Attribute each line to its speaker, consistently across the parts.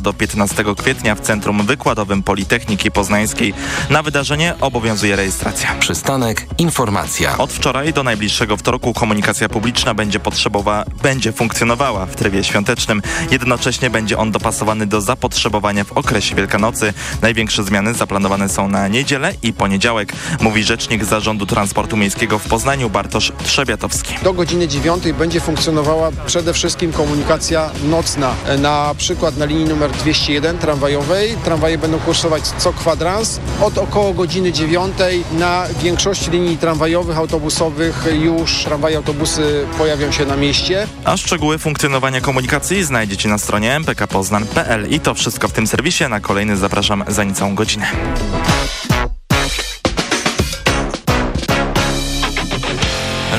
Speaker 1: do 15 kwietnia w Centrum Wykładowym Politechniki Poznańskiej. Na wydarzenie obowiązuje rejestracja.
Speaker 2: Przystanek Informacja.
Speaker 1: Od wczoraj do najbliższego wtorku komunikacja publiczna będzie potrzebowa będzie funkcjonowała w trybie świątecznym. Jednocześnie będzie on dopasowany do zapotrzebowania w okresie Wielkanocy. Największe zmiany zaplanowane są na niedzielę i poniedziałek, mówi rzecznik Zarządu Transportu Miejskiego w Poznaniu Bartosz Trzebiatowski.
Speaker 3: Do godziny 9 będzie funkcjonowała przede wszystkim komunikacja nocna. Na przykład na linii numer 201 tramwajowej. Tramwaje będą kursować co kwadrans. Od około godziny 9 na większości linii tramwajowych, autobusowych już tramwaje, autobusy pojawią się na mieście.
Speaker 1: A szczegóły funkcjonowania komunikacji znajdziecie na stronie mpkpoznan.pl i to wszystko w tym serwisie. Na kolejny zapraszam za niecałą godzinę.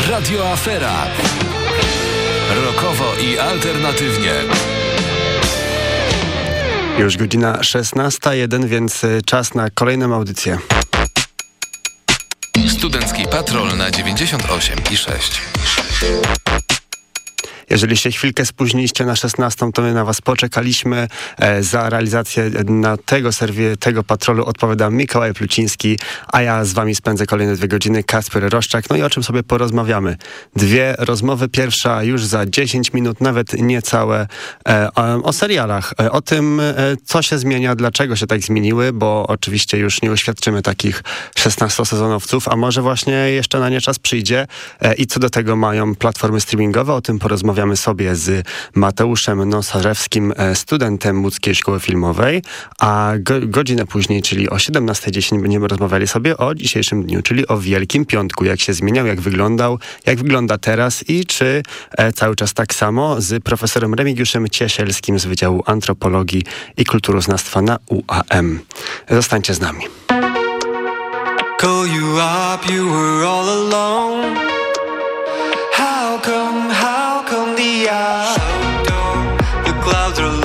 Speaker 2: Radio Afera. Rokowo i alternatywnie.
Speaker 4: Już godzina 16.01, więc y, czas na kolejną audycję.
Speaker 2: Studencki Patrol na 98 i 6.
Speaker 4: Jeżeli się chwilkę spóźniliście na 16, to my na was poczekaliśmy. E, za realizację na tego serwie, tego patrolu odpowiada Mikołaj Pluciński, a ja z wami spędzę kolejne dwie godziny, Kasper Roszczak. No i o czym sobie porozmawiamy? Dwie rozmowy. Pierwsza już za 10 minut, nawet niecałe, e, o, serialach. E, o tym, e, co się zmienia, dlaczego się tak zmieniły, bo oczywiście już nie uświadczymy takich 16-sezonowców, a może właśnie jeszcze na nie czas przyjdzie e, i co do tego mają platformy streamingowe. O tym porozmawiamy sobie z Mateuszem Nosarzewskim, e, studentem Łódzkiej Szkoły Filmowej, a go, godzinę później, czyli o 17.10 będziemy rozmawiali sobie o dzisiejszym dniu, czyli o Wielkim Piątku, jak się zmieniał, jak wyglądał, jak wygląda teraz i czy e, cały czas tak samo z profesorem Remigiuszem Ciesielskim z Wydziału Antropologii i Kulturoznawstwa na UAM. Zostańcie z nami.
Speaker 5: Call you up, you were all alone. Eyes so dark? The clouds are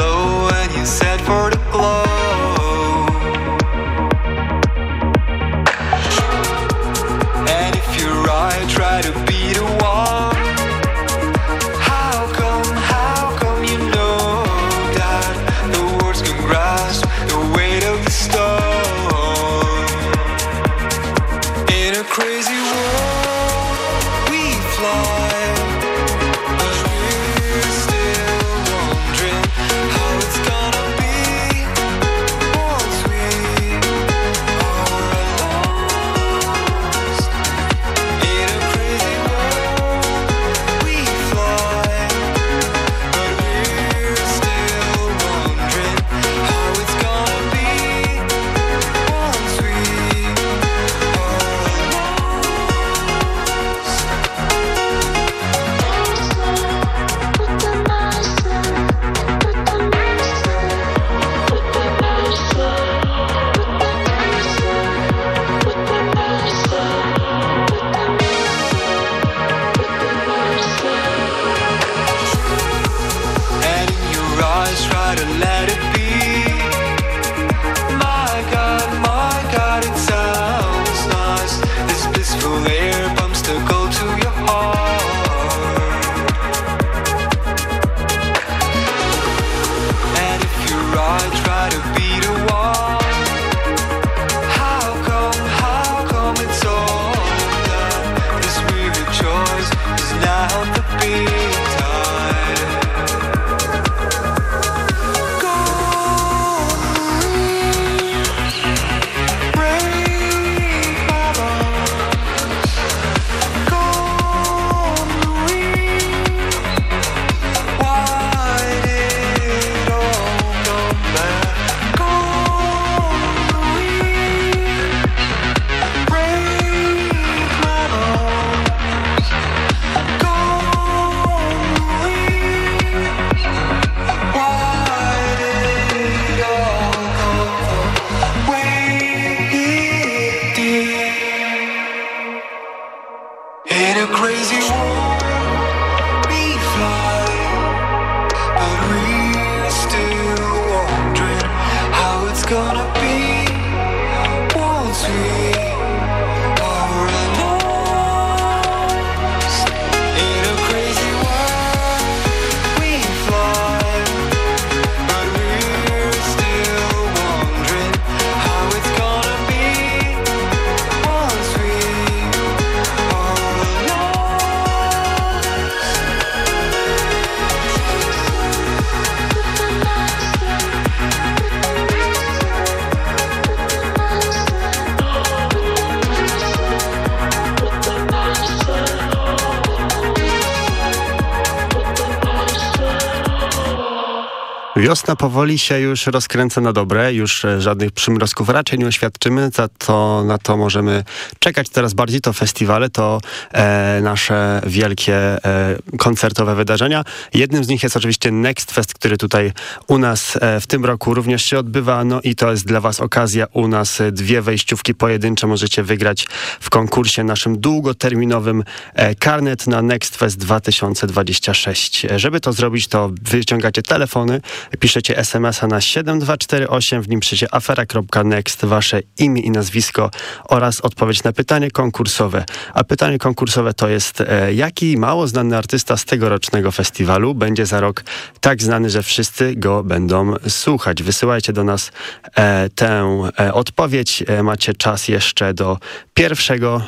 Speaker 4: Wiosna powoli się już rozkręca na dobre, już e, żadnych przymrozków raczej nie oświadczymy, za to na to możemy czekać coraz bardziej. To festiwale, to e, nasze wielkie e, koncertowe wydarzenia. Jednym z nich jest oczywiście Next Fest, który tutaj u nas e, w tym roku również się odbywa, no i to jest dla was okazja u nas e, dwie wejściówki pojedyncze możecie wygrać w konkursie naszym długoterminowym e, karnet na Next Fest 2026. E, Żeby to zrobić, to wyciągacie telefony, piszecie SMS-a na 7248, w nim piszecie afera.next, wasze imię i nazwisko oraz odpowiedź na pytanie konkursowe. A pytanie konkursowe to jest, e, jaki mało znany artysta z tegorocznego festiwalu będzie za rok tak znany, że wszyscy go będą słuchać. Wysyłajcie do nas e, tę e, odpowiedź. Macie czas jeszcze do pierwszego,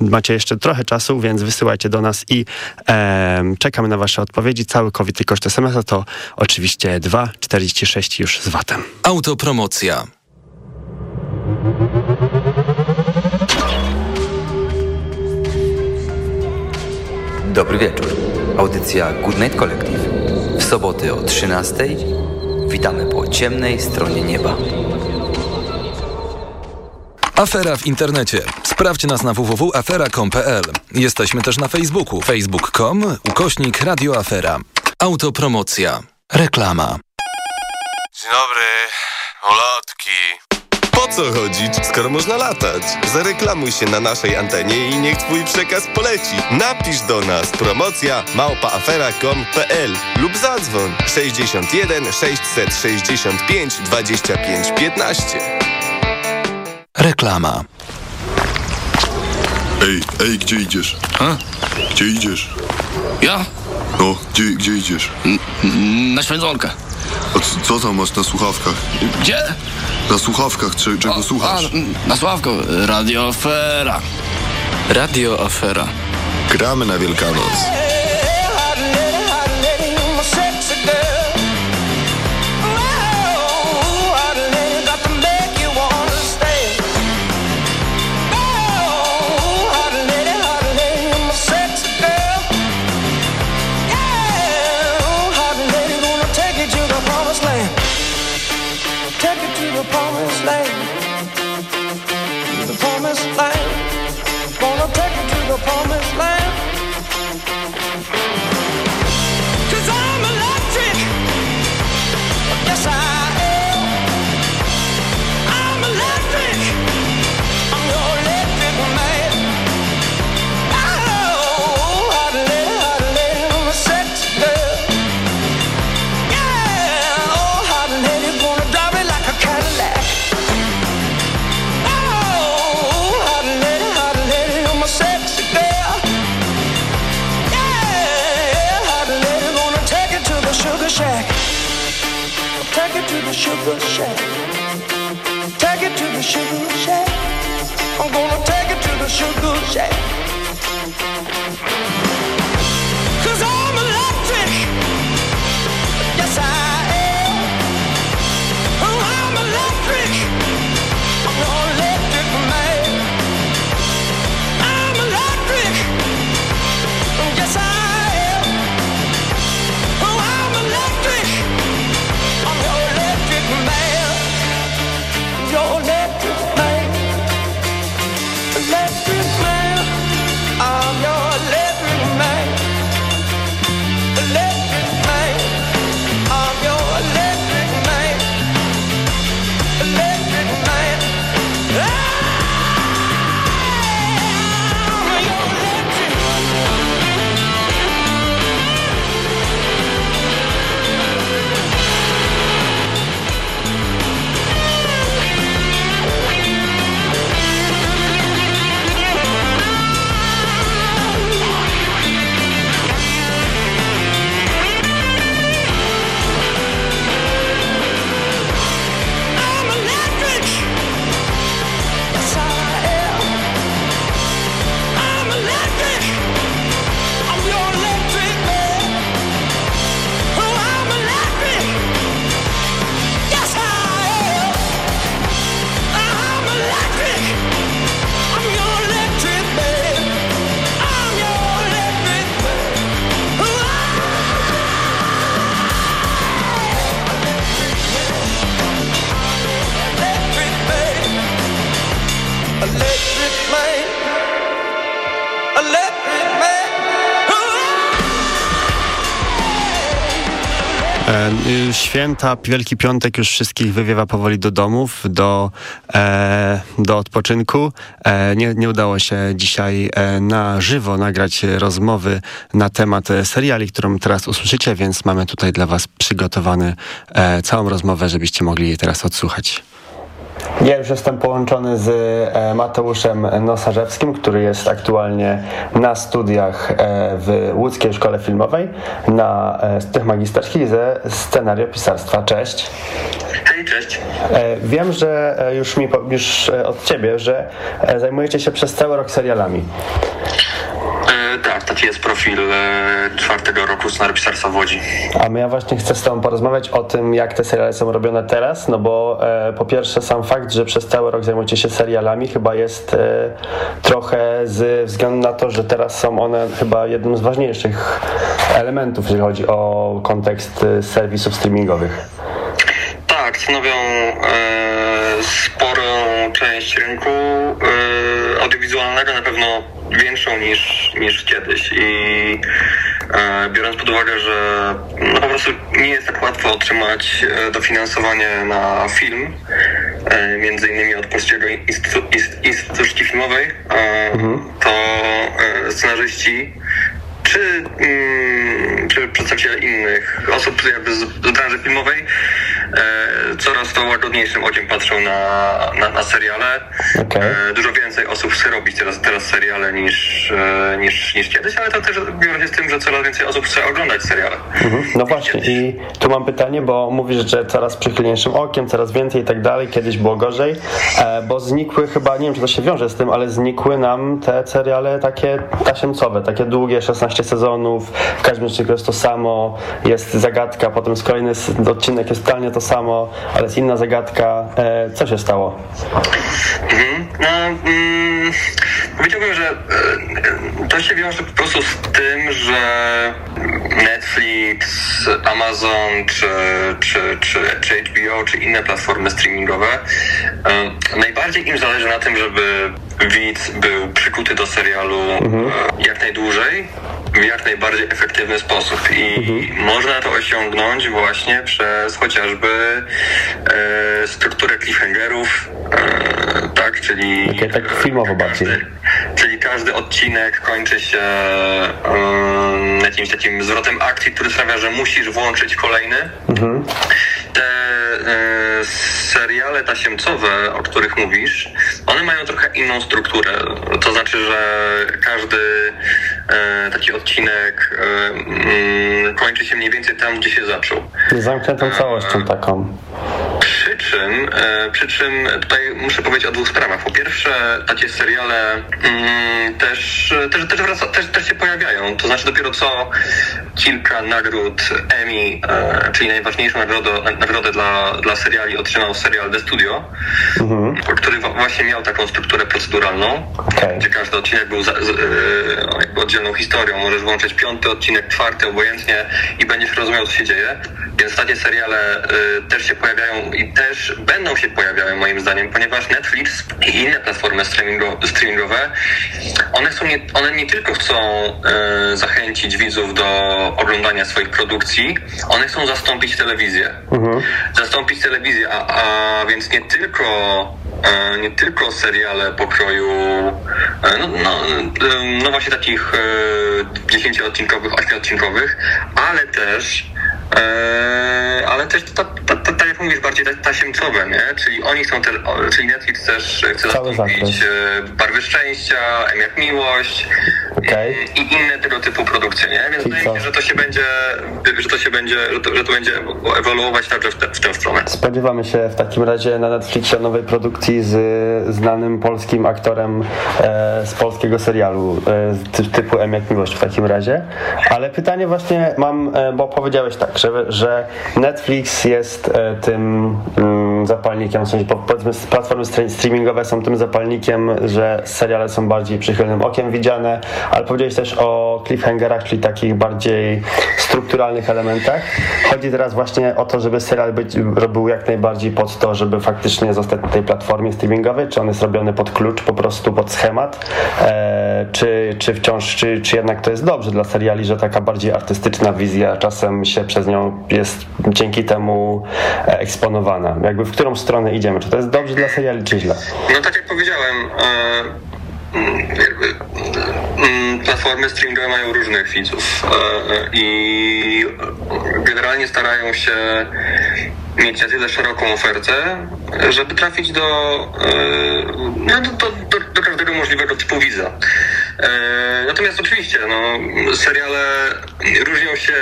Speaker 4: macie jeszcze trochę czasu, więc wysyłajcie do nas i czekamy na wasze odpowiedzi. Cały i koszt SMS-a to oczywiście 2,46 już z VAT-em.
Speaker 6: Autopromocja.
Speaker 7: Dobry wieczór. Audycja Good Night Collective. W soboty o 13:00 witamy po ciemnej stronie nieba.
Speaker 6: Afera w internecie. Sprawdź nas na www.afera.com.pl. Jesteśmy też na Facebooku. facebook.com ukośnik radioafera. Autopromocja. Reklama.
Speaker 8: Dzień dobry, ulotki. Po co chodzić, skoro można latać? Zareklamuj się na naszej antenie i niech twój przekaz poleci. Napisz do nas promocja małpaafera.com.pl lub zadzwoń 61 665 25 15.
Speaker 6: Reklama.
Speaker 9: Ej, ej, gdzie idziesz?
Speaker 10: A?
Speaker 9: Gdzie idziesz?
Speaker 10: Ja?
Speaker 9: No, gdzie, gdzie idziesz?
Speaker 10: Na święconkę.
Speaker 9: A c- co tam masz na słuchawkach?
Speaker 10: Gdzie?
Speaker 9: Na słuchawkach, cze, czego słuchasz?
Speaker 10: A, na Sławko. Radio Afera. Radio Afera.
Speaker 9: Gramy na Wielkanoc.
Speaker 5: Sugar shack. I'm gonna take it to the sugar shack.
Speaker 4: Święta, Wielki Piątek już wszystkich wywiewa powoli do domów, do, e, do odpoczynku. E, nie, nie udało się dzisiaj e, na żywo nagrać rozmowy na temat seriali, którą teraz usłyszycie, więc mamy tutaj dla Was przygotowany e, całą rozmowę, żebyście mogli jej teraz odsłuchać. Ja już jestem połączony z e, Mateuszem Nosarzewskim, który jest aktualnie na studiach e, w Łódzkiej Szkole Filmowej, na e, tych magisterskich ze scenariopisarstwa. Cześć.
Speaker 11: Hej, cześć.
Speaker 4: E, Wiem, że e, już, mi, już e, od ciebie, że e, zajmujecie się przez cały rok serialami.
Speaker 11: Tak, taki jest profil e, czwartego roku scenariupisarstwa w Łodzi.
Speaker 4: A my ja właśnie chcę z Tobą porozmawiać o tym, jak te seriale są robione teraz, no bo e, po pierwsze sam fakt, że przez cały rok zajmujecie się serialami chyba jest e, trochę z względu na to, że teraz są one chyba jednym z ważniejszych elementów, jeżeli chodzi o kontekst e, serwisów streamingowych.
Speaker 11: Stanowią e, sporą część rynku e, audiowizualnego, na pewno większą niż, niż kiedyś. I e, biorąc pod uwagę, że no, po prostu nie jest tak łatwo otrzymać dofinansowanie na film, między innymi od Polskiego Instytu- Inst- Instytutu Sztuki Filmowej, e, to scenarzyści czy, mm, czy przedstawiciele innych osób jakby z, branży filmowej coraz to łagodniejszym okiem patrzą na, na, na seriale.
Speaker 4: Okej.
Speaker 11: E, dużo więcej osób chce robić teraz, teraz seriale niż, e, niż, niż kiedyś, ale to też biorę się z tym, że coraz więcej osób chce oglądać seriale.
Speaker 4: No właśnie i tu mam pytanie, bo mówisz, że coraz przychylniejszym okiem, coraz więcej i tak dalej, kiedyś było gorzej, e, bo znikły chyba, nie wiem czy to się wiąże z tym, ale znikły nam te seriale takie tasiemcowe, takie długie, 16 sezonów, w każdym odcinku jest to samo, jest zagadka, potem jest kolejny odcinek, jest totalnie to samo, ale jest inna zagadka. E, co się stało?
Speaker 11: Mhm. No, mm, powiedziałbym, że e, to się wiąże po prostu z tym, że Netflix, Amazon czy, czy, czy, czy HBO, czy inne platformy streamingowe e, najbardziej im zależy na tym, żeby widz był przykuty do serialu e, jak najdłużej, w jak najbardziej efektywny sposób. I można to osiągnąć właśnie przez chociażby e, strukturę cliffhangerów, e, tak, czyli
Speaker 4: tak filmowo bardziej.
Speaker 11: Czyli każdy odcinek kończy się um, jakimś takim zwrotem akcji, który sprawia, że musisz włączyć kolejny. E, seriale tasiemcowe, o których mówisz, one mają trochę inną strukturę. To znaczy, że każdy e, taki odcinek e, mm, kończy się mniej więcej tam, gdzie się zaczął.
Speaker 4: Zamkniętą całością taką.
Speaker 11: Przy czym, e, przy czym tutaj muszę powiedzieć o dwóch sprawach. Po pierwsze, takie seriale mm, też, też, też, wraca, też, też się pojawiają. To znaczy dopiero co kilka nagród Emmy, e, czyli najważniejszą nagrodę, nagrodę dla, dla seriali otrzymał serial The Studio, który wa- właśnie miał taką strukturę proceduralną,
Speaker 4: Okej.
Speaker 11: gdzie każdy odcinek był za, z, e, jakby oddzielną historią. Możesz włączyć piąty odcinek, czwarty, obojętnie i będziesz rozumiał, co się dzieje. Więc takie seriale y, też się pojawiają i też będą się pojawiają moim zdaniem, ponieważ Netflix i inne platformy streamingo, streamingowe, one, są nie, one nie tylko chcą y, zachęcić widzów do oglądania swoich produkcji, one chcą zastąpić telewizję. Zastąpić telewizję, a, a więc nie tylko e, nie tylko seriale pokroju e, no, no, e, no właśnie takich 10-odcinkowych, 8-odcinkowych, ale też e, ale też ta, ta, ta, tak jak mówisz, bardziej ta- tasiemcowe, nie? Czyli oni chcą też, o, czyli Netflix też chce zastąpić e, Barwy Szczęścia, M jak Miłość
Speaker 4: Okej.
Speaker 11: i, i inne tego typu produkcje, nie? Więc wydaje mi się, że to się będzie, że to się będzie, że to, że to będzie ewoluować także w, te, w tę stronę.
Speaker 4: Spodziewamy się w takim razie na Netflixie nowej produkcji z znanym polskim aktorem e, z polskiego serialu e, typu M jak miłość w takim razie. Ale pytanie właśnie mam, e, bo powiedziałeś tak, że, Netflix jest e, tym mm, tym zapalnikiem, w sensie po- powiedzmy platformy stre- streamingowe są tym zapalnikiem, że seriale są bardziej przychylnym okiem widziane, ale powiedziałeś też o cliffhangerach, czyli takich bardziej strukturalnych elementach. Chodzi teraz właśnie o to, żeby serial być, był jak najbardziej pod to, żeby faktycznie zostać na tej platformie streamingowej, czy on jest robiony pod klucz, po prostu pod schemat, e, czy, czy wciąż, czy, czy jednak to jest dobrze dla seriali, że taka bardziej artystyczna wizja czasem się przez nią jest dzięki temu e, eksponowana. Jakby w którą stronę idziemy? Czy to jest dobrze dla seriali, czy źle?
Speaker 11: No tak jak powiedziałem, e, mm, mm, platformy streamingowe mają różnych widzów e, i generalnie starają się mieć na tyle szeroką ofertę, żeby trafić do, e, no, do, do, do, każdego możliwego typu widza. E, Natomiast oczywiście, no, seriale różnią się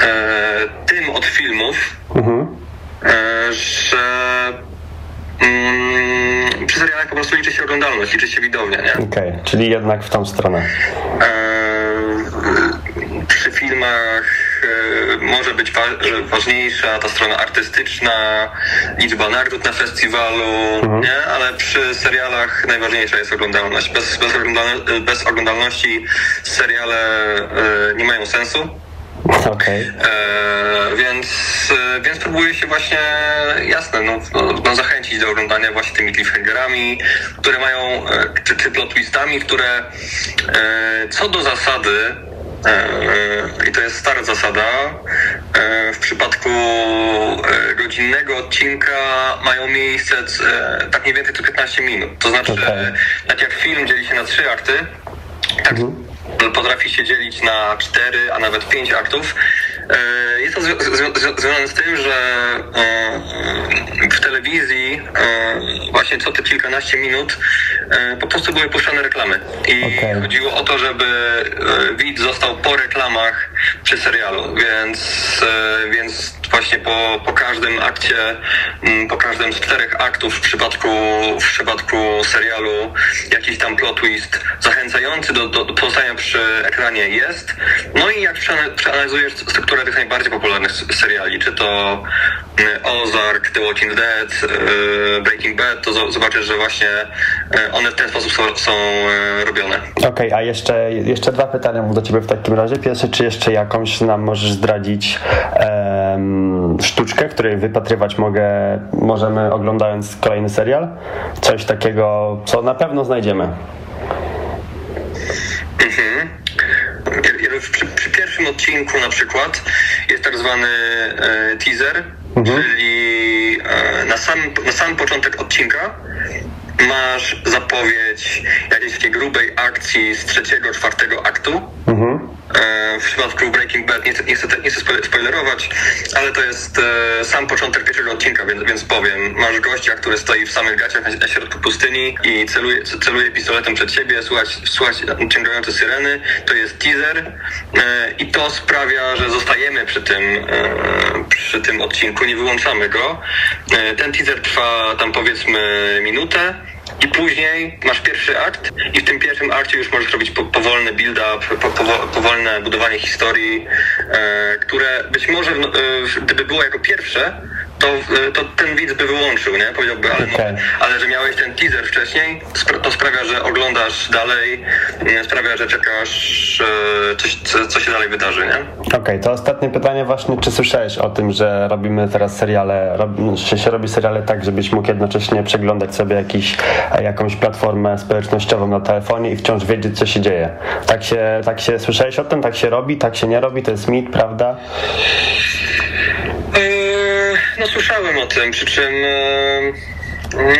Speaker 11: e, tym od filmów, e, że mm, przy serialach po prostu liczy się oglądalność, liczy się widownia, nie?
Speaker 4: Okej, czyli jednak w tą stronę.
Speaker 11: E, przy filmach e, może być wa- e, ważniejsza ta strona artystyczna, liczba nagród na festiwalu, nie? ale przy serialach najważniejsza jest oglądalność. Bez, bez, bez oglądalności seriale e, nie mają sensu.
Speaker 4: Okej.
Speaker 11: E, więc, e, więc próbuję się właśnie, jasne, no, no, no zachęcić do oglądania właśnie tymi cliffhangerami, które mają, e, czy, czy plot twistami, które e, co do zasady, e, i to jest stara zasada, e, w przypadku e, godzinnego odcinka mają miejsce e, tak mniej więcej co 15 minut. To znaczy, że tak jak film dzieli się na trzy akty, tak potrafi się dzielić na cztery, a nawet pięć aktów. E, Jest to zwią- zwią- zwią- związane z tym, że e, w telewizji e, właśnie co te kilkanaście minut po prostu były puszczane reklamy. I chodziło o to, żeby widz został po reklamach przy serialu, więc, więc właśnie po, po każdym akcie, po każdym z czterech aktów w przypadku, w przypadku serialu jakiś tam plot twist zachęcający do, do, do pozostania przy ekranie jest. No i jak przeana- przeanalizujesz strukturę tych najbardziej popularnych seriali, czy to mm, Ozark, The Walking Dead, e, Breaking Bad, to zo- zobaczysz, że właśnie e, one w ten sposób są, są robione.
Speaker 4: Okej, a jeszcze, jeszcze dwa pytania mam do Ciebie w takim razie. Pierwsze, czy jeszcze jakąś nam możesz zdradzić em, sztuczkę, której wypatrywać mogę, możemy oglądając kolejny serial? Coś takiego, co na pewno znajdziemy.
Speaker 11: Mhm. Pierwszym odcinku na przykład. Jest tak zwany e, teaser, czyli e, na, sam, na sam początek odcinka masz zapowiedź jakiejś takiej grubej akcji z trzeciego, czwartego aktu. E, w przypadku Breaking Bad nie chcę, nie chcę, nie chcę spoil- spoilerować, ale to jest e, sam początek pierwszego odcinka, więc, więc powiem. Masz gościa, który stoi w samych gaciach na, środku pustyni i celuje, celuje pistoletem przed siebie, słuchać, słuchać ciągające syreny. To jest teaser e, i to sprawia, że zostajemy przy tym, e, przy tym odcinku, nie wyłączamy go. Ten teaser trwa tam powiedzmy minutę. I później masz pierwszy akt i w tym pierwszym akcie już możesz robić po, powolny build-up, po, powo, powolne budowanie historii, e, które być może no, e, gdyby było jako pierwsze, to, e, to ten widz by wyłączył, nie? Powiedziałby, ale, no, ale że miałeś ten teaser wcześniej, to sprawia, że oglądasz dalej, sprawia, że czekasz, e, coś, co, co się dalej wydarzy, nie?
Speaker 4: Okej, to ostatnie pytanie właśnie, czy słyszałeś o tym, że robimy teraz seriale, rob, że się robi seriale tak, żebyś mógł jednocześnie przeglądać sobie jakiś, e, jakąś platformę społecznościową na telefonie i wciąż wiedzieć, co się dzieje. Tak się, tak się słyszałeś o tym? Tak się robi? Tak się nie robi? To jest mit, prawda?
Speaker 11: No słyszałem o tym, przy czym eee,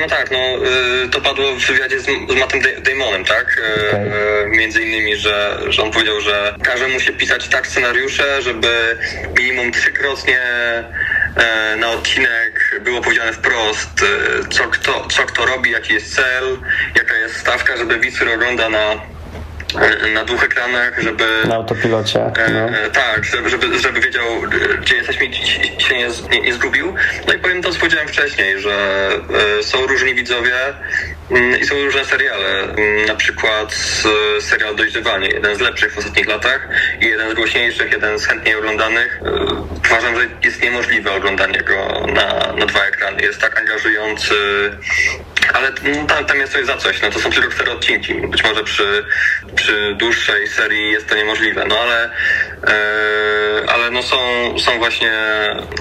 Speaker 11: no tak, no eee, to padło w wywiadzie z, z Mattem Da- Damonem, tak? Eee, Między innymi, że, że on powiedział, że każe mu się pisać tak scenariusze, żeby minimum trzykrotnie na odcinek było powiedziane wprost, co kto, co kto robi, jaki jest cel, jaka jest stawka, żeby widz, który ogląda na e, na dwóch ekranach, żeby
Speaker 4: Na autopilocie.
Speaker 11: E,
Speaker 4: No.
Speaker 11: e, tak, żeby, żeby, żeby wiedział, e, gdzie jesteśmy i się nie, nie, nie zgubił. No i powiem to, co powiedziałem wcześniej, że e, są różni widzowie i są różne seriale. Mm, Na przykład e, serial Dojrzewanie, jeden z lepszych w ostatnich latach i jeden z głośniejszych, jeden z chętniej oglądanych. E, uważam, że jest niemożliwe oglądanie go na, na dwa ekrany. Jest tak angażujący, ale no, tam, tam jest coś za coś. No, to są tylko cztery odcinki. Być może przy, przy dłuższej serii jest to niemożliwe, no ale, e, ale no są, są właśnie,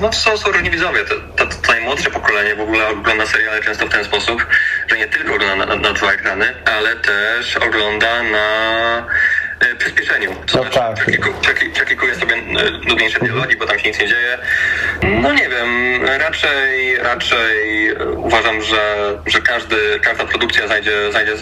Speaker 11: no są, są różni widzowie. To, to, to najmłodsze pokolenie w ogóle ogląda seriale często w ten sposób, że nie tylko ogląda na, na dwa ekrany, ale też ogląda na e, przyspieszeniu. To
Speaker 12: No
Speaker 11: znaczy,
Speaker 12: tak.
Speaker 11: przekliku- przekli- przeklikuje sobie e, nudniejsze dialogi, bo tam się nic nie dzieje. No nie wiem, raczej, raczej e, uważam, że, że każdy, każda produkcja znajdzie, znajdzie,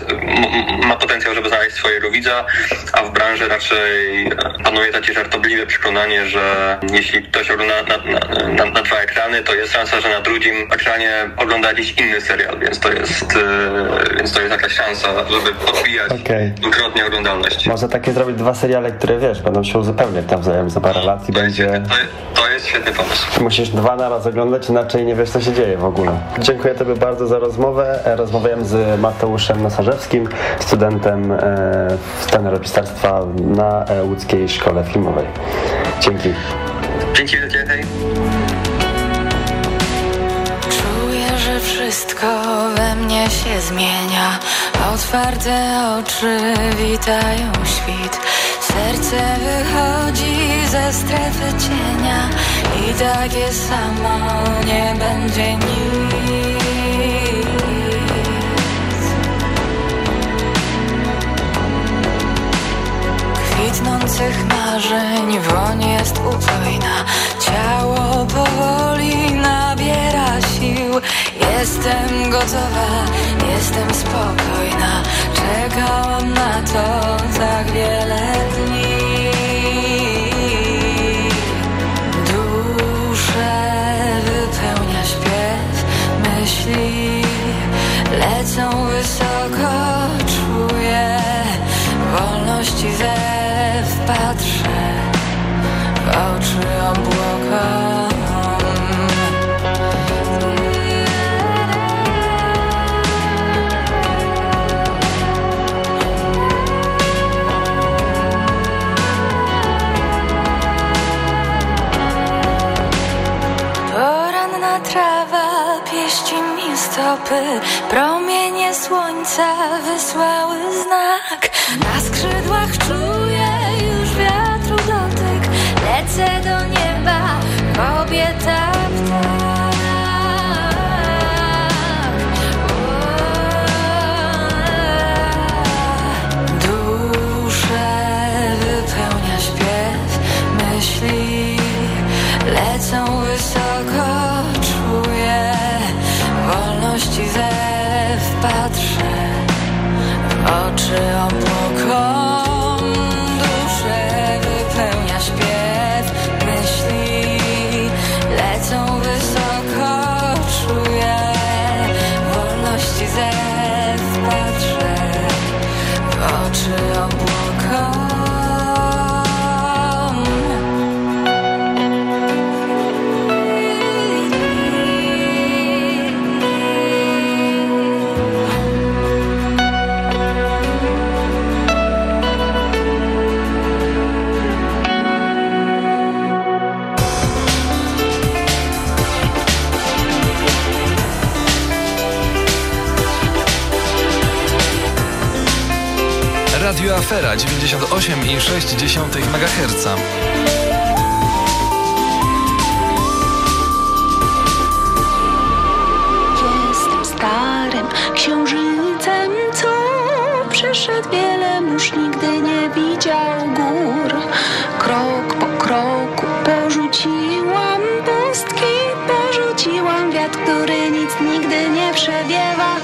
Speaker 11: ma potencjał, żeby znaleźć swojego widza, a w branży raczej panuje takie żartobliwe przekonanie, że jeśli ktoś ogląda na, na, na, na dwa ekrany, to jest szansa, że na drugim ekranie ogląda jakiś inny serial, więc to jest, e, więc to jest jakaś szansa, żeby podbijać
Speaker 12: Okej.
Speaker 11: dwukrotnie oglądalność.
Speaker 12: Może takie zrobić dwa seriale, które wiesz, będą się uzupełniać nawzajem za parę lat i będzie...
Speaker 11: To, to jest świetny pomysł.
Speaker 12: Musisz dwa na raz oglądać, inaczej nie wiesz, co się dzieje w ogóle. Dziękuję Tobie bardzo za rozmowę. E, Rozmawiałem z Mateuszem Nosarzewskim, studentem e, scenariupisarstwa na e, łódzkiej szkole filmowej. Dzięki.
Speaker 11: Dzięki wielkie, hej.
Speaker 13: Czuję, że wszystko we mnie się zmienia Otwarte oczy witają świt Serce wychodzi ze strefy cienia I takie samo nie będzie nic. Kwitnących marzeń woń jest upojna. Ciało powoli nabiera sił. Jestem gotowa, jestem spokojna Czekałam na to tak wiele dni. Duszę wypełnia śpiew Myśli. Lecą wysoko Czuję wolności zew
Speaker 6: 98,6 MHz.
Speaker 14: Jestem starym księżycem, co przeszedł wiele mórz, nigdy nie widział gór. Krok po kroku porzuciłam pustki, porzuciłam wiatr, który nic nigdy nie przewiewa.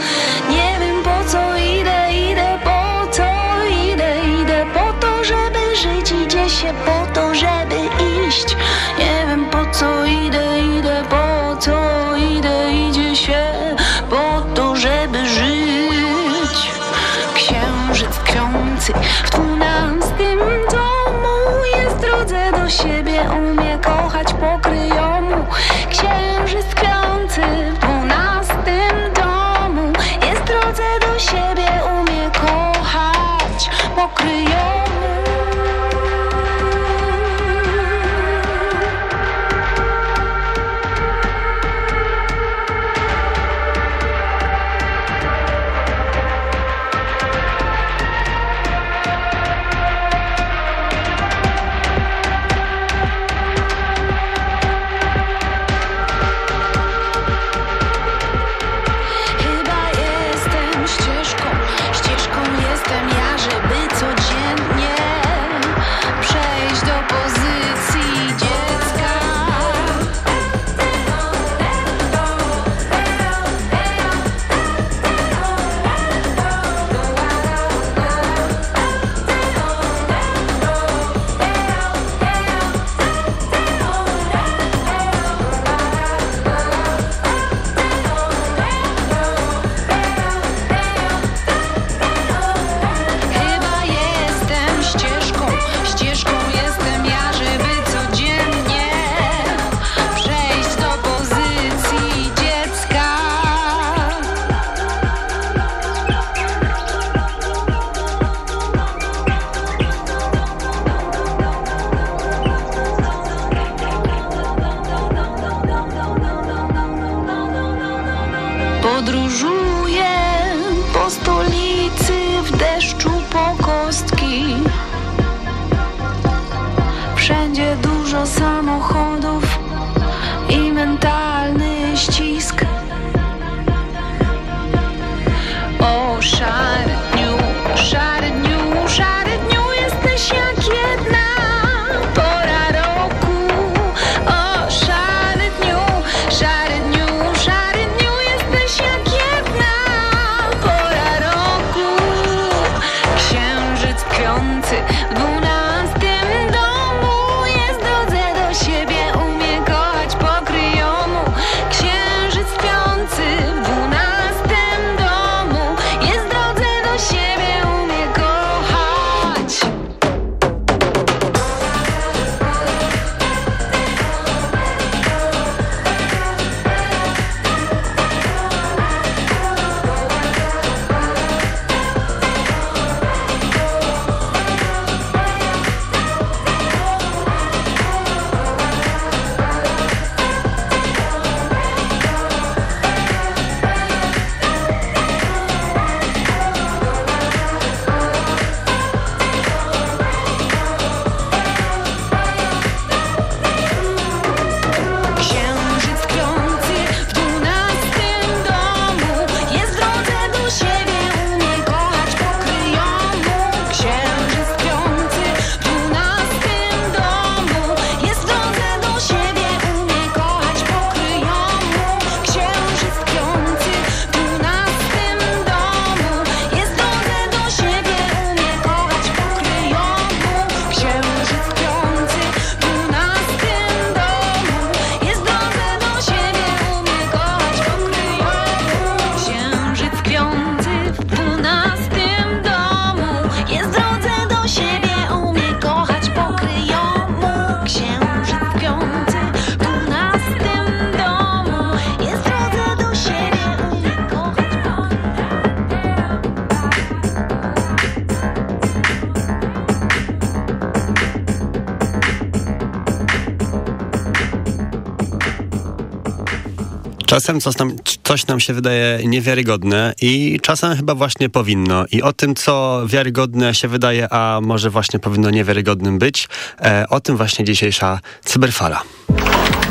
Speaker 4: Czasem coś nam, coś nam się wydaje niewiarygodne i czasem chyba właśnie powinno. I o tym, co wiarygodne się wydaje, a może właśnie powinno niewiarygodnym być, e, o tym właśnie dzisiejsza cyberfala.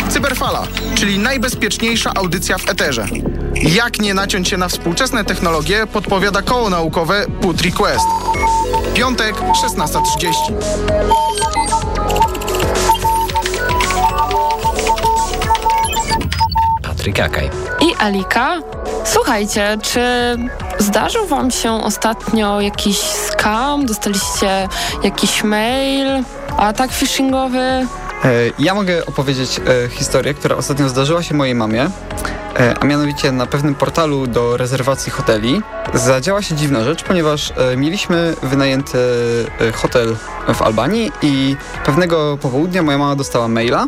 Speaker 15: Cyberfala, czyli najbezpieczniejsza audycja w eterze. Jak nie naciąć się na współczesne technologie, podpowiada koło naukowe Put Request. Piątek, 16.30.
Speaker 16: Patryk Akaj.
Speaker 17: I Alika. Słuchajcie, czy zdarzył wam się ostatnio jakiś scam? Dostaliście jakiś mail, atak phishingowy?
Speaker 18: E, Ja mogę opowiedzieć e, historię, która ostatnio zdarzyła się mojej mamie, e, a mianowicie na pewnym portalu do rezerwacji hoteli zadziała się dziwna rzecz, ponieważ e, mieliśmy wynajęty e, hotel w Albanii i pewnego popołudnia moja mama dostała maila, e,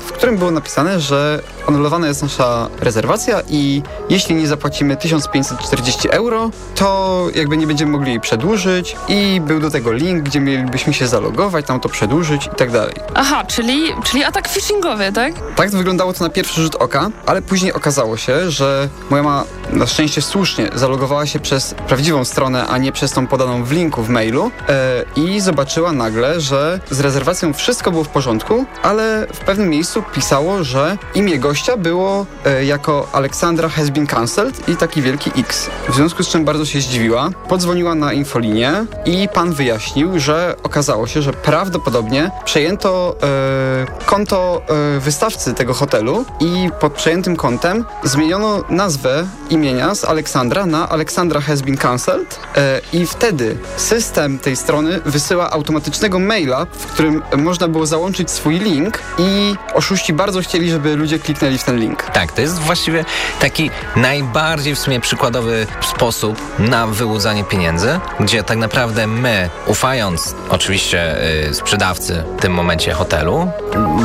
Speaker 18: w którym było napisane, że anulowana jest nasza rezerwacja i jeśli nie zapłacimy 1540 euro, to jakby nie będziemy mogli jej przedłużyć i był do tego link, gdzie mielibyśmy się zalogować, tam to przedłużyć i tak dalej.
Speaker 17: Aha, czyli, czyli atak phishingowy, tak?
Speaker 18: Tak wyglądało to na pierwszy rzut oka, ale później okazało się, że moja mama na szczęście słusznie zalogowała się przez prawdziwą stronę, a nie przez tą podaną w linku w mailu e, i zobaczyła nagle, że z rezerwacją wszystko było w porządku, ale w pewnym miejscu pisało, że imię gościa było e, jako Aleksandra has been cancelled i taki wielki X. W związku z czym bardzo się zdziwiła, podzwoniła na infolinię i pan wyjaśnił, że okazało się, że prawdopodobnie przejęto e, konto wystawcy tego hotelu i pod przejętym kontem zmieniono nazwę imienia z Aleksandra na Aleksandra has been cancelled i wtedy system tej strony wysyła automatycznego maila, w którym można było załączyć swój link i oszuści bardzo chcieli, żeby ludzie kliknęli w ten link.
Speaker 16: Tak, to jest właściwie taki najbardziej w sumie przykładowy sposób na wyłudzanie pieniędzy, gdzie tak naprawdę my, ufając oczywiście y, sprzedawcy w tym momencie hotelu,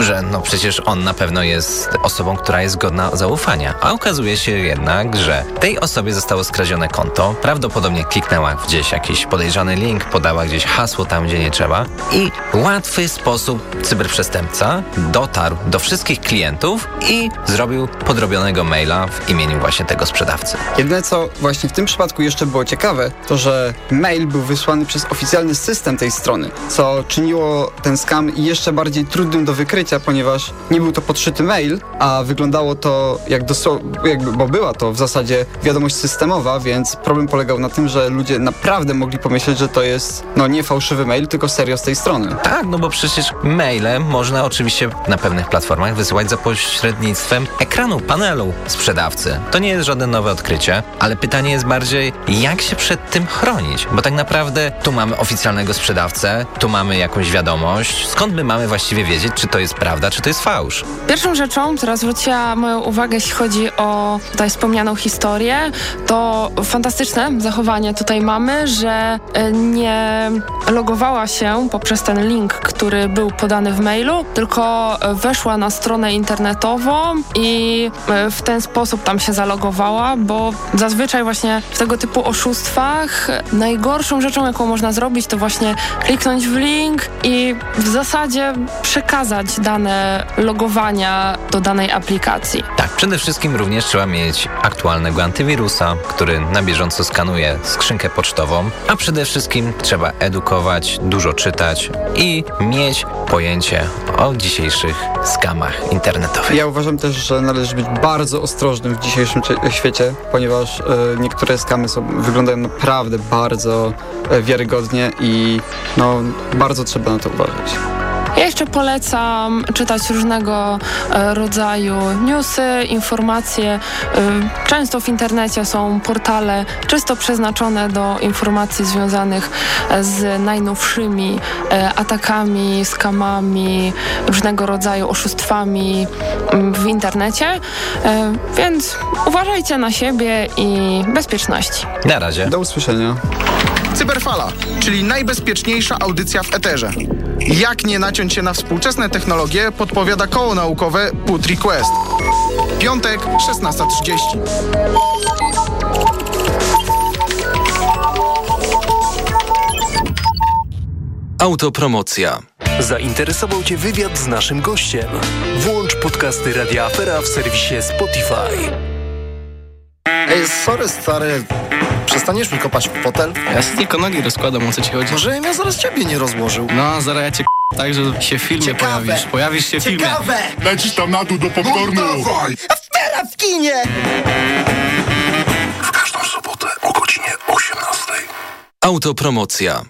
Speaker 16: że no przecież on na pewno jest osobą, która jest godna zaufania. A okazuje się jednak, że tej osobie zostało skradzione konto, prawdopodobnie kliknęła gdzieś jakiś podejrzany link, podała gdzieś hasło tam, gdzie nie trzeba i łatwy sposób cyberprzestępca dotarł do wszystkich klientów i zrobił podrobionego maila w imieniu właśnie tego sprzedawcy.
Speaker 18: Jedyne co właśnie w tym przypadku jeszcze było ciekawe, to że mail był wysłany przez oficjalny system tej strony, co czyniło ten skam jeszcze bardziej trudnym do wykrycia, ponieważ nie był to podszyty mail, a wyglądało to jak dosłownie, bo była to w zasadzie wiadomość systemowa, więc problem polegał na tym, że ludzie naprawdę mogli pomyśleć, że to jest no nie fałszywy mail, tylko serio z tej strony.
Speaker 16: Tak, no bo przecież maile można oczywiście na pewnych platformach wysyłać za pośrednictwem ekranu, panelu sprzedawcy. To nie jest żadne nowe odkrycie, ale pytanie jest bardziej, jak się przed tym chronić? Bo tak naprawdę tu mamy oficjalnego sprzedawcę, tu mamy jakąś wiadomość. Skąd my mamy właściwie wiedzieć, czy to jest prawda, czy to jest fałsz?
Speaker 17: Pierwszą rzeczą, która zwróciła moją uwagę, jeśli chodzi o tutaj wspomnianą historię, to fantastyczne zachowanie tutaj mamy, że e, nie logowała się poprzez ten link, który był podany w mailu, tylko e, weszła na stronę internetową i e, w ten sposób tam się zalogowała, bo zazwyczaj właśnie w tego typu oszustwach najgorszą rzeczą, jaką można zrobić, to właśnie kliknąć w link i w zasadzie przekazać dane logowania do danej aplikacji.
Speaker 16: Tak, przede wszystkim również trzeba mieć aktualnego antywirusa, który na bieżąco skanuje skrzynkę pocztową, a przede wszystkim trzeba edukować, dużo czytać i mieć pojęcie o dzisiejszych skamach internetowych.
Speaker 18: Ja uważam też, że należy być bardzo ostrożnym w dzisiejszym cie- świecie, ponieważ e, niektóre skamy są, wyglądają naprawdę bardzo e, wiarygodnie i no, bardzo trzeba na to uważać.
Speaker 17: Jeszcze polecam czytać różnego e, rodzaju newsy, informacje. E, Często w internecie są portale czysto przeznaczone do informacji związanych e, z najnowszymi atakami, skamami, różnego rodzaju oszustwami mm, w internecie. Więc uważajcie na siebie i bezpieczności.
Speaker 16: Na razie.
Speaker 18: Do usłyszenia.
Speaker 15: Cyberfala, czyli najbezpieczniejsza audycja w eterze. Jak nie naciąć się na współczesne technologie, podpowiada koło naukowe Put Request. Piątek, 16.30.
Speaker 6: Autopromocja.
Speaker 19: Zainteresował Cię wywiad z naszym gościem? Włącz podcasty Radia Afera w serwisie Spotify.
Speaker 20: Ej, sorry stary, przestaniesz mi kopać w fotel?
Speaker 10: Ja sobie tylko nogi rozkładam, o co ci chodzi?
Speaker 20: Może ja zaraz ciebie nie rozłożył.
Speaker 10: No, zaraz ja cię k- tak, że się w filmie
Speaker 20: Ciekawe.
Speaker 10: pojawisz. Pojawisz się w filmie.
Speaker 20: Ciekawe!
Speaker 21: Lecisz tam na dół do popcornu!
Speaker 20: No dawaj! Afera w kinie!
Speaker 21: W każdą sobotę o godzinie 18.
Speaker 6: Autopromocja.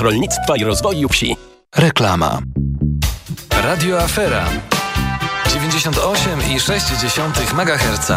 Speaker 19: Rolnictwa i Rozwoju Wsi.
Speaker 6: Reklama. Radio Afera. 98,6 MHz.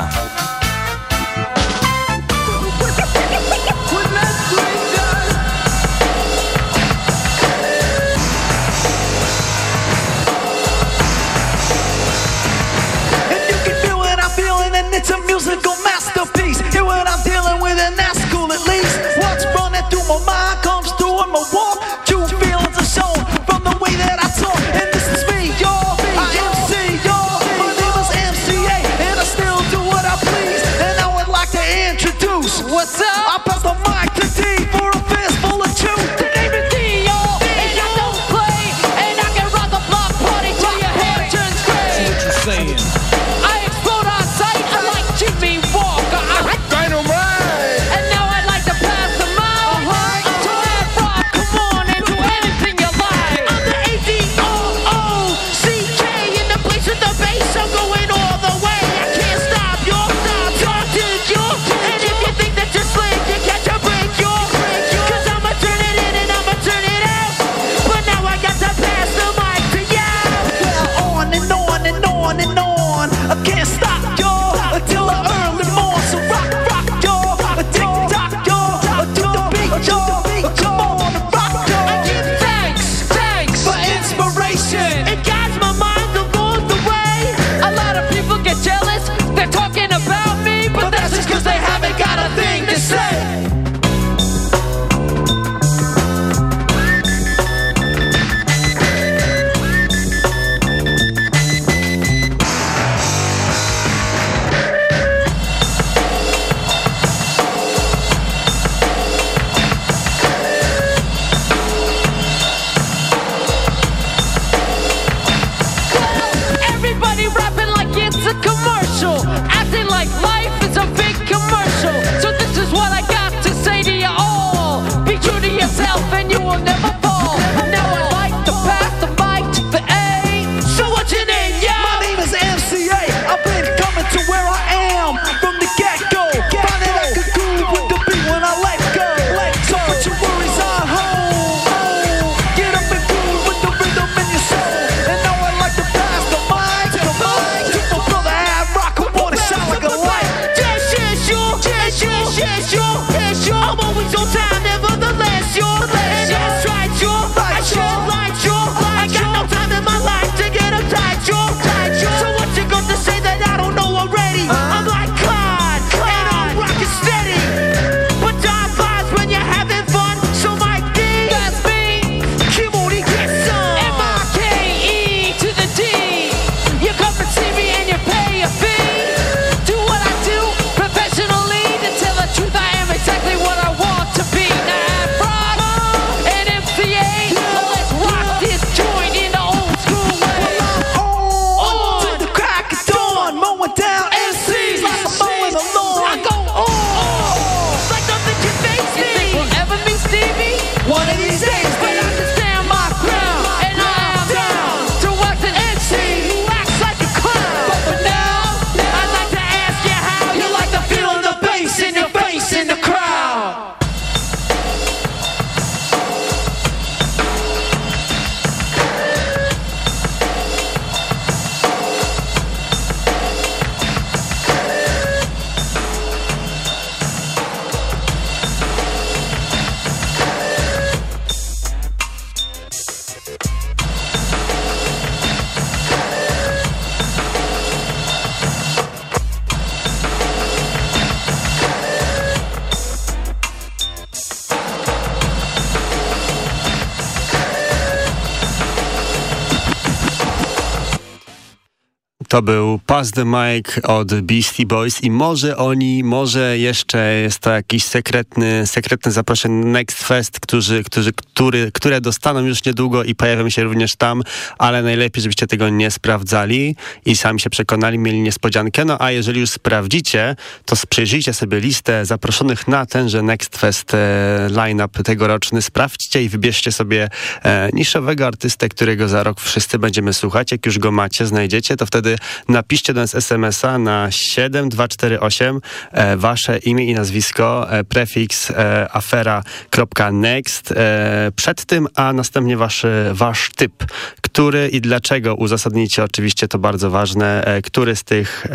Speaker 22: To
Speaker 4: był Pass the Mic od Beastie Boys i może oni, może jeszcze jest to jakiś sekretny, sekretne zaproszenie Next Fest, którzy, którzy, który, które dostaną już niedługo i pojawią się również tam, ale najlepiej, żebyście tego nie sprawdzali i sami się przekonali, mieli niespodziankę. No a jeżeli już sprawdzicie, to przejrzyjcie sobie listę zaproszonych na tenże Next Fest e, line-up tegoroczny, sprawdźcie i wybierzcie sobie e, niszowego artystę, którego za rok wszyscy będziemy słuchać. Jak już go macie, znajdziecie, to wtedy napiszcie do nas SMS-a na 7248 e, wasze imię i nazwisko, e, prefiks e, afera.next e, przed tym, a następnie wasz, wasz typ, który i dlaczego uzasadnicie, oczywiście to bardzo ważne, e, który z tych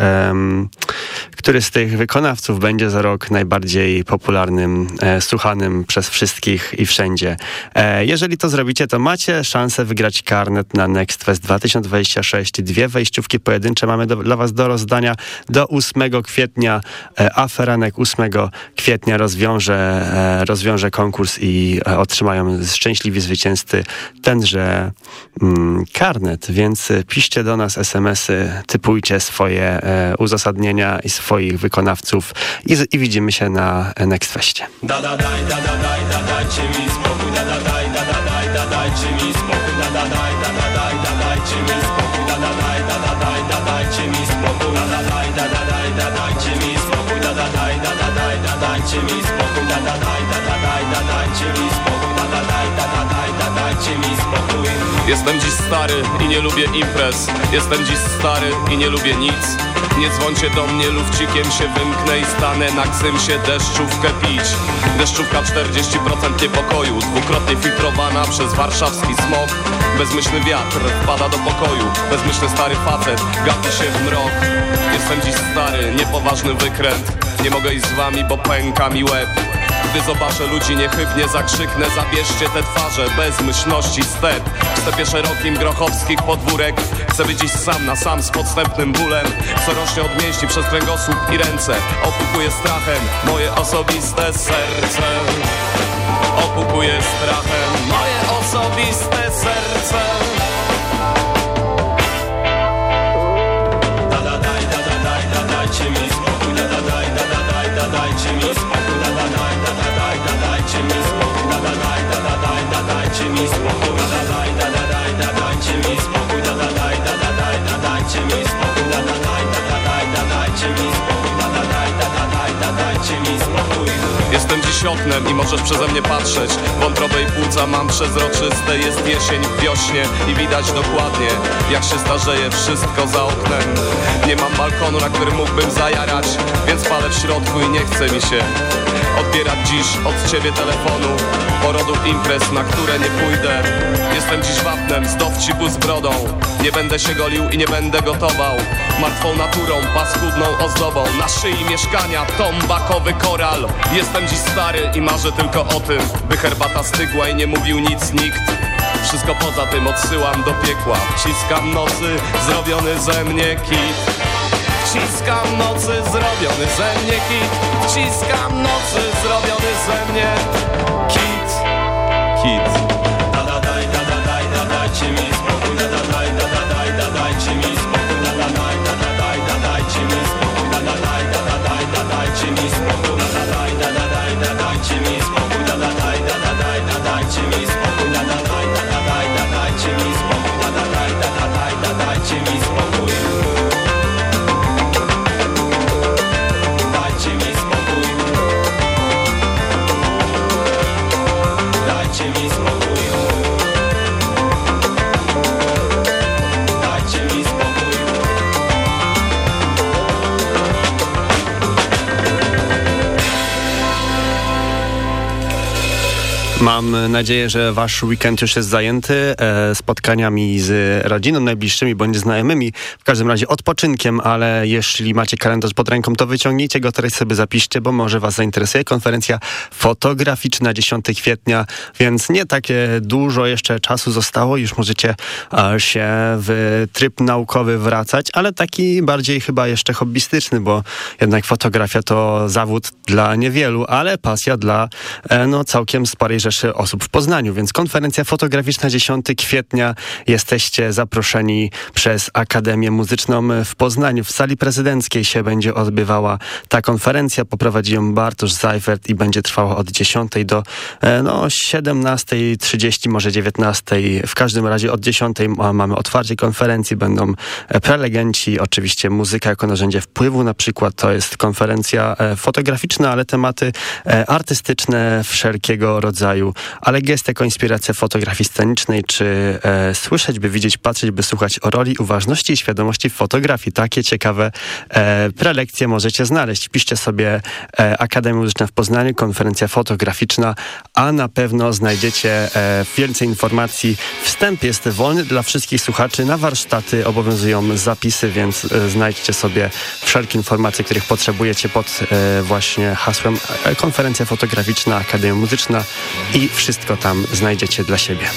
Speaker 4: który z tych wykonawców będzie za rok najbardziej popularnym, e, słuchanym przez wszystkich i wszędzie. E, jeżeli to zrobicie, to macie szansę wygrać karnet na Next Fest 2026. Dwie wejściówki pojedyncze mamy do, dla was do rozdania do 8 kwietnia. E, Aferanek 8 kwietnia rozwiąże, e, rozwiąże konkurs i e, otrzymają szczęśliwi zwycięzcy tenże mm, karnet, więc e, piszcie do nas SMS-y, typujcie swoje uzasadnienia i swoich wykonawców i, i widzimy się na Next Festie.
Speaker 23: Da da daj, da da daj, da dajcie mi spokój, da da daj, da da daj, da dajcie mi spokój,
Speaker 24: Jestem dziś stary i nie lubię imprez. Jestem dziś stary i nie lubię nic. Nie dzwońcie do mnie, lufcikiem się wymknę i stanę na ksymsie deszczówkę pić. Deszczówka 40% niepokoju Dwukrotnie filtrowana przez warszawski smog. Bezmyślny wiatr wpada do pokoju Bezmyślny stary facet gapi się w mrok. Jestem dziś stary, niepoważny wykręt. Nie mogę iść z wami, bo pęka mi łeb gdy zobaczę ludzi niechybnie zakrzyknę Zabierzcie te twarze. Bez myślności step W stepie szerokim grochowskich podwórek. Chcę być dziś sam na sam z podstępnym bólem Co rośnie od mięśni przez kręgosłup i ręce. Opukuje strachem moje osobiste serce. Opukuje strachem moje osobiste serce I możesz przeze mnie patrzeć. Wątrobe i płuca mam przezroczyste Jest jesień w wiośnie i widać dokładnie Jak się starzeje wszystko za oknem. Nie mam balkonu, na którym mógłbym zajarać Więc palę w środku i nie chce mi się Odbierać dziś od ciebie telefonu Porodów imprez, na które nie pójdę. Jestem dziś wapnem z dowcipu z brodą. Nie będę się golił i nie będę gotował. Martwą naturą, paskudną ozdobą. Na szyi mieszkania tombakowy koral. Jestem dziś stary i marzę tylko o tym By herbata stygła i nie mówił nic nikt. Wszystko poza tym odsyłam do piekła. Wciskam nocy, zrobiony ze mnie kit Wciskam nocy, zrobiony ze mnie kit Wciskam nocy, zrobiony ze mnie kit
Speaker 4: Mam nadzieję, że wasz weekend już jest zajęty e, spotkaniami z rodziną najbliższymi bądź znajomymi. W każdym razie odpoczynkiem, ale jeśli macie kalendarz pod ręką, to wyciągnijcie go, teraz sobie zapiszcie, bo może was zainteresuje konferencja fotograficzna 10 kwietnia, więc nie takie dużo jeszcze czasu zostało, już możecie e, się w tryb naukowy wracać, ale taki bardziej chyba jeszcze hobbystyczny, bo jednak fotografia to zawód dla niewielu, ale pasja dla e, no, całkiem sporej rzeszy osób w Poznaniu, więc konferencja fotograficzna 10 kwietnia jesteście zaproszeni przez Akademię Muzyczną w Poznaniu. W sali prezydenckiej się będzie odbywała ta konferencja. Poprowadzi ją Bartosz Zajfert i będzie trwała od 10 do e, no, 17.30, może 19. W każdym razie od 10 ma- mamy otwarcie konferencji, będą e, prelegenci, oczywiście muzyka jako narzędzie wpływu, na przykład to jest konferencja e, fotograficzna, ale tematy artystyczne wszelkiego rodzaju, ale gest jako inspiracja fotografii scenicznej, czy e, słyszeć, by widzieć, patrzeć, by słuchać o roli uważności i świadomości w fotografii. Takie ciekawe e, prelekcje możecie znaleźć. Piszcie sobie e, Akademia Muzyczna w Poznaniu, konferencja fotograficzna, a na pewno znajdziecie e, więcej informacji. Wstęp jest wolny dla wszystkich słuchaczy. Na warsztaty obowiązują zapisy, więc e, znajdźcie sobie wszelkie informacje, których potrzebujecie pod e, właśnie hasłem e, konferencja fotograficzna, Akademia Muzyczna i wszystko tam znajdziecie dla siebie.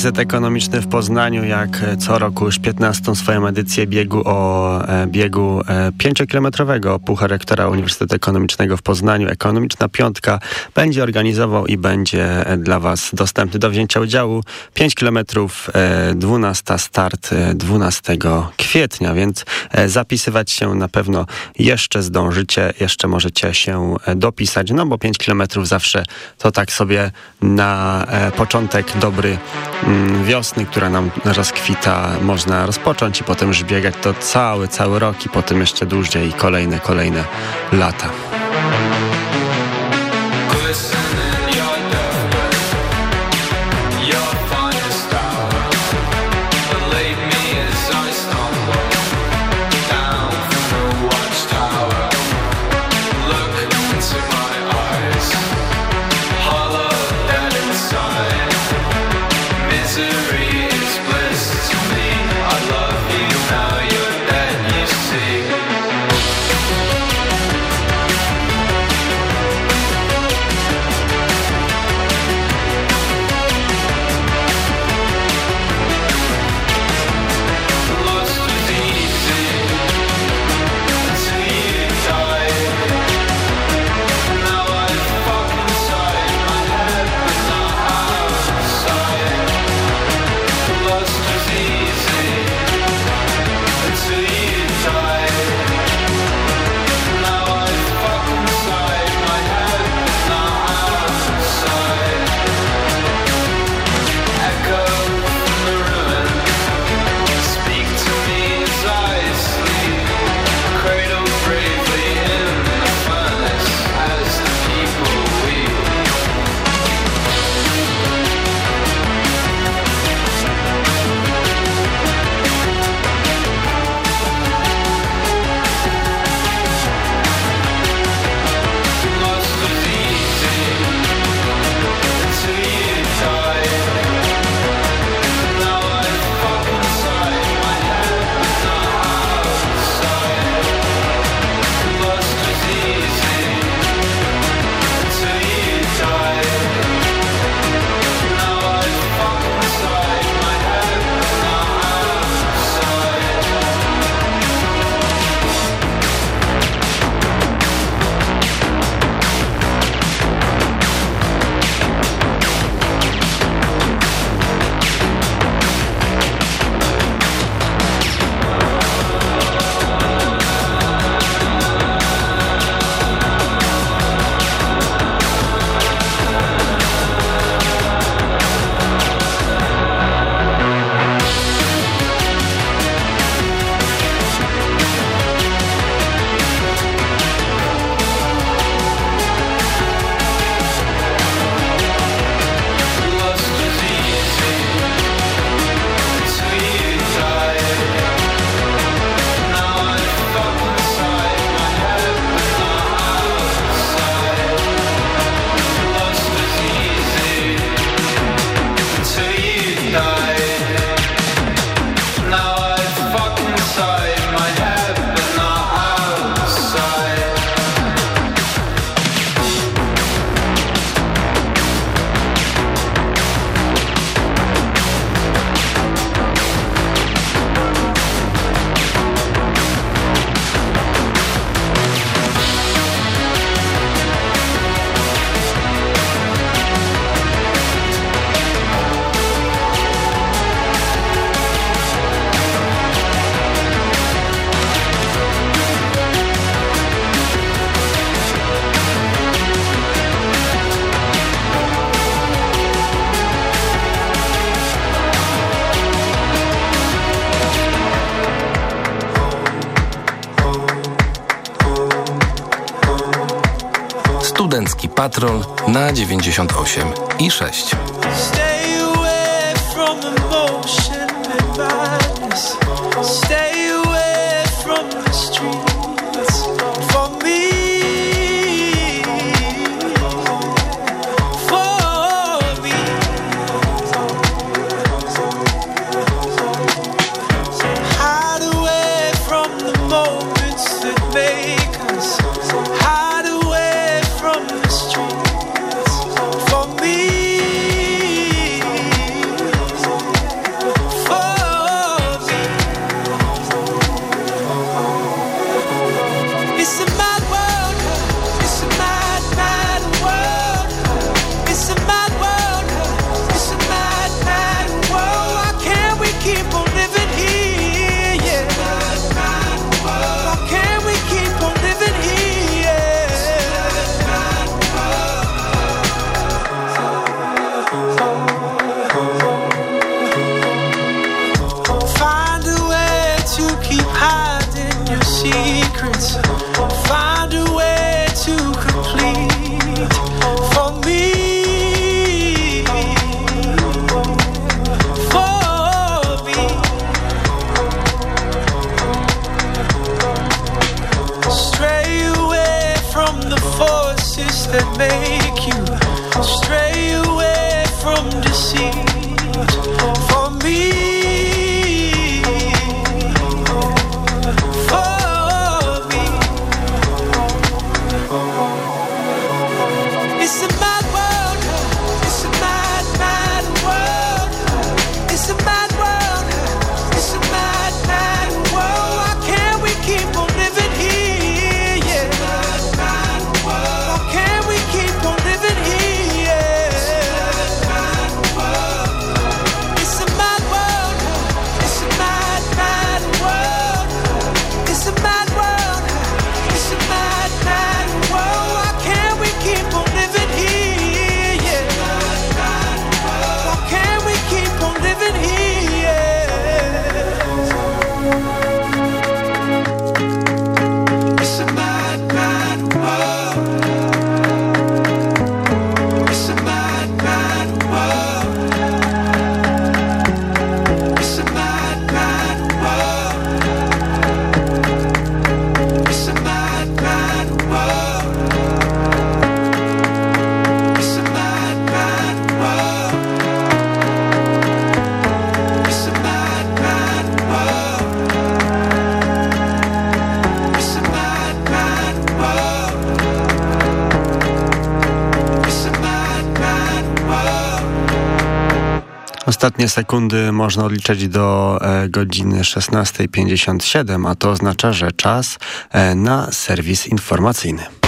Speaker 4: Uniwersytet Ekonomiczny w Poznaniu jak co roku już 15 swoją edycję biegu o e, biegu e, 5-kilometrowego Puchar Rektora Uniwersytetu Ekonomicznego w Poznaniu. Ekonomiczna Piątka będzie organizował i będzie e, dla Was dostępny do wzięcia udziału. 5 kilometrów, e, 12 start e, 12 kwietnia, więc e, zapisywać się na pewno jeszcze zdążycie, jeszcze możecie się e, dopisać, no bo 5 kilometrów zawsze to tak sobie na e, początek dobry wiosny, która nam rozkwita, można rozpocząć i potem już biegać to cały, cały rok i potem jeszcze dłużej i kolejne, kolejne lata.
Speaker 25: Patrol na 98 i 6.
Speaker 4: Ostatnie sekundy można odliczać do e, godziny 16.57, a to oznacza, że czas e, na serwis informacyjny.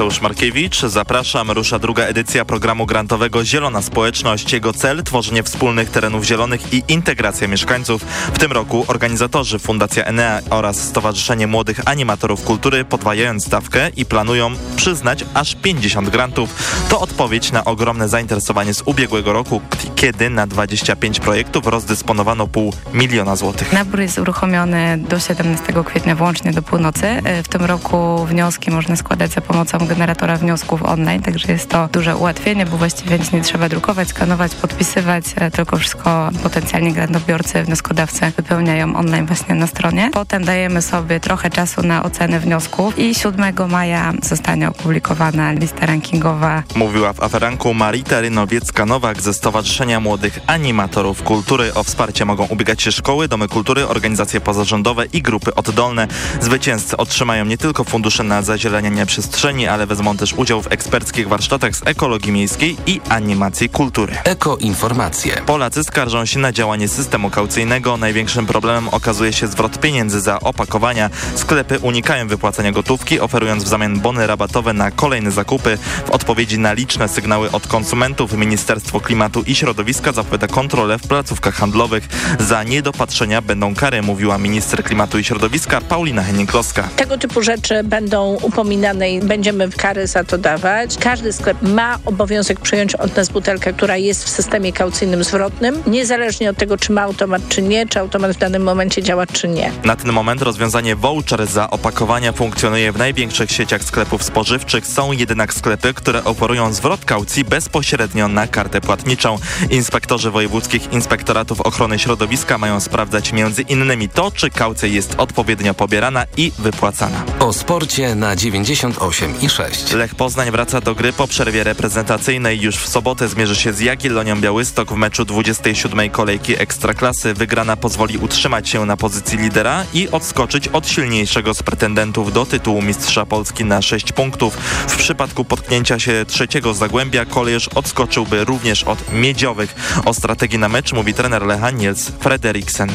Speaker 1: Mateusz Markiewicz, zapraszam. Rusza druga edycja programu grantowego Zielona Społeczność. Jego cel tworzenie wspólnych terenów zielonych i integracja mieszkańców. W tym roku organizatorzy Fundacja Enea oraz Stowarzyszenie Młodych Animatorów Kultury podwajając stawkę i planują przyznać aż 50 grantów. To odpowiedź na ogromne zainteresowanie z ubiegłego roku, kiedy na 25 projektów rozdysponowano pół miliona złotych.
Speaker 26: Nabór jest uruchomiony do 17 kwietnia włącznie do północy. W tym roku wnioski można składać za pomocą generatora wniosków online, także jest to duże ułatwienie, bo właściwie nic nie trzeba drukować, skanować, podpisywać, e, tylko wszystko potencjalni grantobiorcy, wnioskodawcy wypełniają online właśnie na stronie. Potem dajemy sobie trochę czasu na ocenę wniosków i 7 maja zostanie opublikowana lista rankingowa
Speaker 1: Mówiła w aferanku Marita Rynowiecka-Nowak ze Stowarzyszenia Młodych Animatorów Kultury. O wsparcie mogą ubiegać się szkoły, domy kultury, organizacje pozarządowe i grupy oddolne. Zwycięzcy otrzymają nie tylko fundusze na zazielenianie przestrzeni, ale wezmą też udział w eksperckich warsztatach z ekologii miejskiej i animacji kultury.
Speaker 6: Ekoinformacje.
Speaker 1: Polacy skarżą się na działanie systemu kaucyjnego. Największym problemem okazuje się zwrot pieniędzy za opakowania. Sklepy unikają wypłacania gotówki, oferując w zamian bony rabatowe na kolejne zakupy. W odpowiedzi na liczne sygnały od konsumentów Ministerstwo Klimatu i Środowiska zapowiada kontrolę w placówkach handlowych. Za niedopatrzenia będą kary, mówiła minister klimatu i środowiska Paulina Henning-Kloska.
Speaker 27: Tego typu rzeczy będą upominane i będziemy kary za to dawać. Każdy sklep ma obowiązek przyjąć od nas butelkę, która jest w systemie kaucyjnym zwrotnym, niezależnie od tego, czy ma automat, czy nie, czy automat w danym momencie działa, czy nie.
Speaker 1: Na ten moment rozwiązanie voucher za opakowania funkcjonuje w największych sieciach sklepów spożywczych. Są jednak sklepy, które oferują zwrot kaucji bezpośrednio na kartę płatniczą. Inspektorzy wojewódzkich inspektoratów ochrony środowiska mają sprawdzać między innymi to, czy kaucja jest odpowiednio pobierana i wypłacana.
Speaker 6: O sporcie na 98 i 6.
Speaker 1: Lech Poznań wraca do gry po przerwie reprezentacyjnej. Już w sobotę zmierzy się z Jagiellonią Białystok w meczu 27. kolejki Ekstraklasy. Wygrana pozwoli utrzymać się na pozycji lidera i odskoczyć od silniejszego z pretendentów do tytułu mistrza Polski na 6 punktów. W przypadku potknięcia się trzeciego Zagłębia kolejarz odskoczyłby również od miedziowych. O strategii na mecz mówi trener Lecha Niels Frederiksen.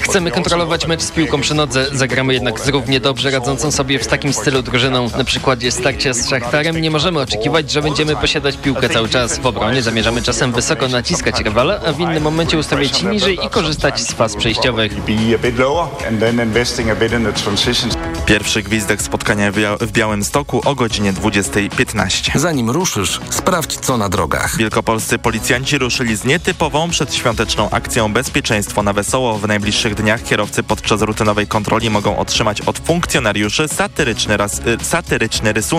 Speaker 28: Chcemy kontrolować mecz z piłką przy nodze. Zagramy jednak z równie dobrze radzącą sobie w takim stylu drużyną. Na przykładzie starcia z Szachtarem nie możemy oczekiwać, że będziemy posiadać piłkę cały czas. W obronie zamierzamy czasem wysoko naciskać rywala, a w innym momencie ustawiać się niżej i korzystać z faz przejściowych.
Speaker 1: Pierwszy gwizdek spotkania w Bia- w Białym Stoku o godzinie 20.15.
Speaker 6: Zanim ruszysz, sprawdź co na drogach.
Speaker 1: Wielkopolscy policjanci ruszyli z nietypową przedświąteczną akcją Bezpieczeństwo na Wesoło. W najbliższych dniach kierowcy podczas rutynowej kontroli mogą otrzymać od funkcjonariuszy satyryczny, raz, y, satyryczny rysunek.